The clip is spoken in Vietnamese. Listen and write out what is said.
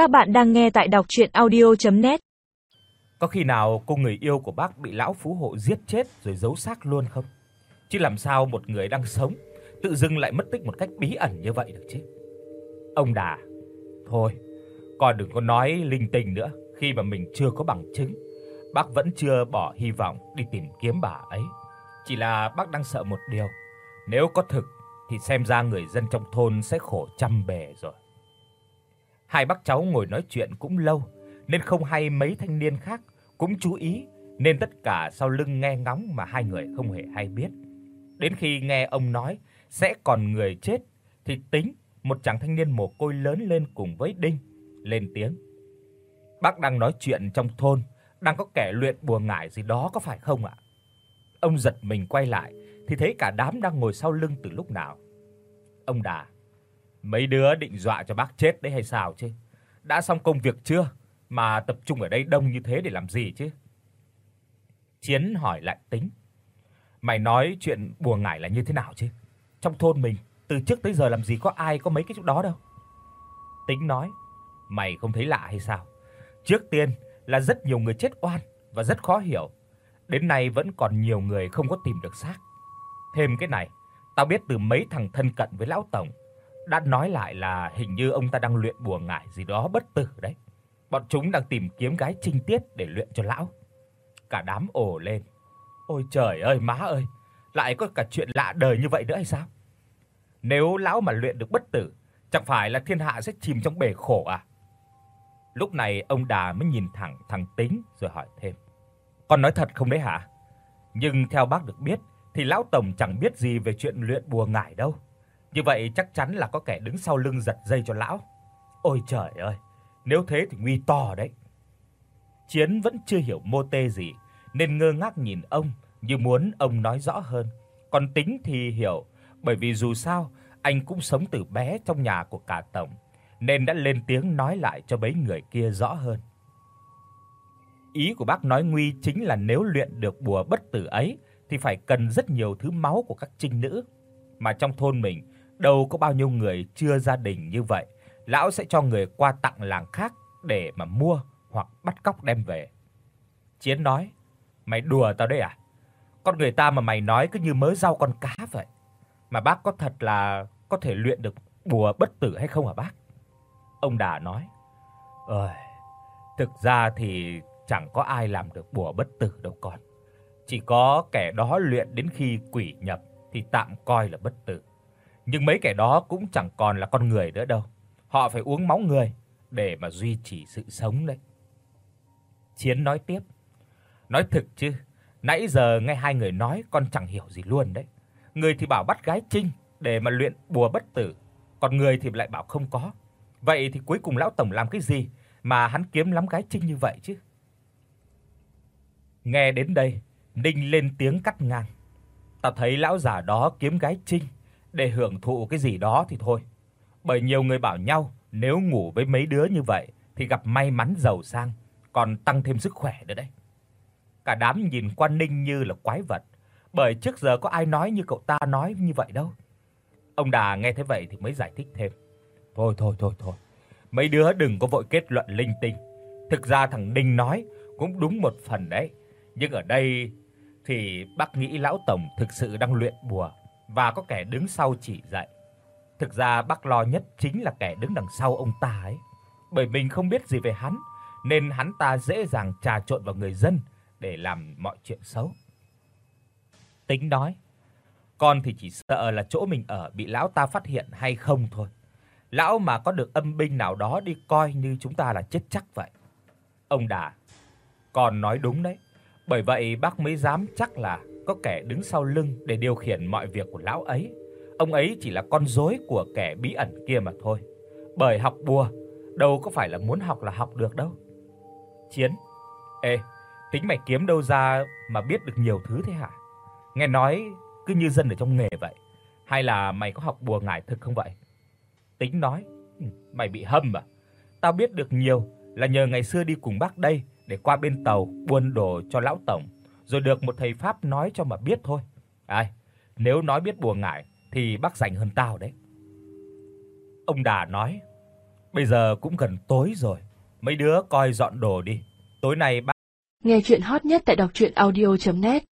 Các bạn đang nghe tại đọc audio net Có khi nào cô người yêu của bác bị lão phú hộ giết chết rồi giấu xác luôn không? Chứ làm sao một người đang sống tự dưng lại mất tích một cách bí ẩn như vậy được chứ? Ông Đà, thôi, con đừng có nói linh tinh nữa, khi mà mình chưa có bằng chứng. Bác vẫn chưa bỏ hy vọng đi tìm kiếm bà ấy. Chỉ là bác đang sợ một điều, nếu có thực thì xem ra người dân trong thôn sẽ khổ trăm bề rồi. Hai bác cháu ngồi nói chuyện cũng lâu, nên không hay mấy thanh niên khác cũng chú ý, nên tất cả sau lưng nghe ngóng mà hai người không hề hay biết. Đến khi nghe ông nói sẽ còn người chết thì tính một chàng thanh niên mồ côi lớn lên cùng với Đinh lên tiếng. Bác đang nói chuyện trong thôn, đang có kẻ luyện bùa ngải gì đó có phải không ạ? Ông giật mình quay lại thì thấy cả đám đang ngồi sau lưng từ lúc nào. Ông Đà, mấy đứa định dọa cho bác chết đấy hay sao chứ? Đã xong công việc chưa mà tập trung ở đây đông như thế để làm gì chứ? Chiến hỏi lại Tính. Mày nói chuyện bùa ngải là như thế nào chứ? Trong thôn mình từ trước tới giờ làm gì có ai có mấy cái chỗ đó đâu. Tính nói, mày không thấy lạ hay sao? Trước tiên là rất nhiều người chết oan và rất khó hiểu. Đến nay vẫn còn nhiều người không có tìm được xác. Thêm cái này, tao biết từ mấy thằng thân cận với lão tổng đã nói lại là hình như ông ta đang luyện bùa ngải gì đó bất tử đấy. Bọn chúng đang tìm kiếm gái trinh tiết để luyện cho lão. Cả đám ồ lên. Ôi trời ơi má ơi, lại có cả chuyện lạ đời như vậy nữa hay sao? Nếu lão mà luyện được bất tử, chẳng phải là thiên hạ sẽ chìm trong bể khổ à? Lúc này ông Đà mới nhìn thẳng thằng Tính rồi hỏi thêm. Con nói thật không đấy hả? Nhưng theo bác được biết thì lão tổng chẳng biết gì về chuyện luyện bùa ngải đâu. Như vậy chắc chắn là có kẻ đứng sau lưng giật dây cho lão. Ôi trời ơi, nếu thế thì nguy to đấy. Chiến vẫn chưa hiểu mô tê gì nên ngơ ngác nhìn ông như muốn ông nói rõ hơn. Còn Tính thì hiểu, bởi vì dù sao anh cũng sống từ bé trong nhà của cả tổng nên đã lên tiếng nói lại cho mấy người kia rõ hơn. Ý của bác nói nguy chính là nếu luyện được bùa bất tử ấy thì phải cần rất nhiều thứ máu của các trinh nữ, mà trong thôn mình đâu có bao nhiêu người chưa gia đình như vậy, lão sẽ cho người qua tặng làng khác để mà mua hoặc bắt cóc đem về. Chiến nói: "Mày đùa tao đấy à? Con người ta mà mày nói cứ như mớ rau con cá vậy. Mà bác có thật là có thể luyện được bùa bất tử hay không hả bác?" Ông Đà nói: "Ơi, thực ra thì chẳng có ai làm được bùa bất tử đâu con. Chỉ có kẻ đó luyện đến khi quỷ nhập thì tạm coi là bất tử. Nhưng mấy kẻ đó cũng chẳng còn là con người nữa đâu. Họ phải uống máu người để mà duy trì sự sống đấy." Chiến nói tiếp: "Nói thực chứ, nãy giờ nghe hai người nói con chẳng hiểu gì luôn đấy. Người thì bảo bắt gái trinh để mà luyện bùa bất tử, còn người thì lại bảo không có. Vậy thì cuối cùng lão tổng làm cái gì mà hắn kiếm lắm gái trinh như vậy chứ?" Nghe đến đây, Ninh lên tiếng cắt ngang. "Ta thấy lão già đó kiếm gái trinh để hưởng thụ cái gì đó thì thôi. Bởi nhiều người bảo nhau nếu ngủ với mấy đứa như vậy thì gặp may mắn giàu sang, còn tăng thêm sức khỏe nữa đấy." Cả đám nhìn Quan Ninh như là quái vật, bởi trước giờ có ai nói như cậu ta nói như vậy đâu. Ông Đà nghe thế vậy thì mới giải thích thêm. Thôi thôi thôi thôi. Mấy đứa đừng có vội kết luận linh tinh. Thực ra thằng Ninh nói cũng đúng một phần đấy, nhưng ở đây thì bác nghĩ lão tổng thực sự đang luyện bùa và có kẻ đứng sau chỉ dạy. Thực ra bác lo nhất chính là kẻ đứng đằng sau ông ta ấy, bởi mình không biết gì về hắn nên hắn ta dễ dàng trà trộn vào người dân để làm mọi chuyện xấu. Tính nói, con thì chỉ sợ là chỗ mình ở bị lão ta phát hiện hay không thôi. Lão mà có được âm binh nào đó đi coi như chúng ta là chết chắc vậy. Ông Đà, con nói đúng đấy. Bởi vậy bác mới dám chắc là có kẻ đứng sau lưng để điều khiển mọi việc của lão ấy. Ông ấy chỉ là con rối của kẻ bí ẩn kia mà thôi. Bởi học bùa đâu có phải là muốn học là học được đâu. Chiến, ê, tính mày kiếm đâu ra mà biết được nhiều thứ thế hả? Nghe nói cứ như dân ở trong nghề vậy. Hay là mày có học bùa ngải thực không vậy? Tính nói, ừ, mày bị hâm à? Tao biết được nhiều là nhờ ngày xưa đi cùng bác đây để qua bên tàu buôn đồ cho lão tổng, rồi được một thầy pháp nói cho mà biết thôi. Ai, nếu nói biết bùa ngải thì bác rảnh hơn tao đấy. Ông Đà nói: Bây giờ cũng gần tối rồi, mấy đứa coi dọn đồ đi. Tối nay bác Nghe truyện hot nhất tại đọc audio net